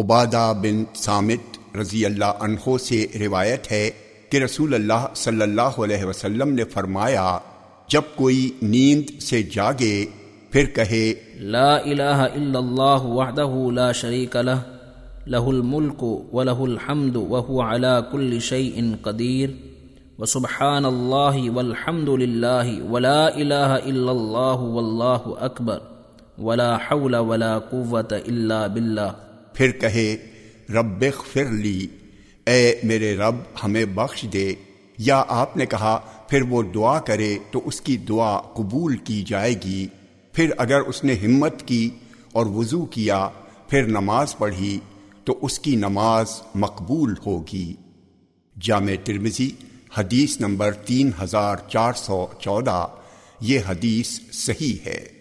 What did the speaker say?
عبادہ بن سامت رضی اللہ عنہ سے روایت ہے کہ رسول اللہ صلی اللہ علیہ وسلم نے فرمایا، جب کوئی نیند سے جاگے، پھر کہے، لا الہ الا اللہ وحدہ لا شریک لہ لہ الملک ولہ الحمد وهو على كل شيء قدیر وسبحان اللہ والحمد للہ ولا الہ الا اللہ واللہ اکبر ولا حول ولا قوة الا باللہ۔ پھر کہے، رب اغفر لی، اے میرے رب ہمیں بخش دے. یا آپ نے کہا، پھر وہ دعا کرے تو اس کی دعا قبول کی جائے گی. پھر اگر اس نے ہمت کی اور وضو کیا، پھر نماز پڑھی، تو اس کی نماز مقبول ہوگی۔ جامع ترمزی حدیث نمبر تین ہزار چار سو چودہ، یہ حدیث صحیح ہے۔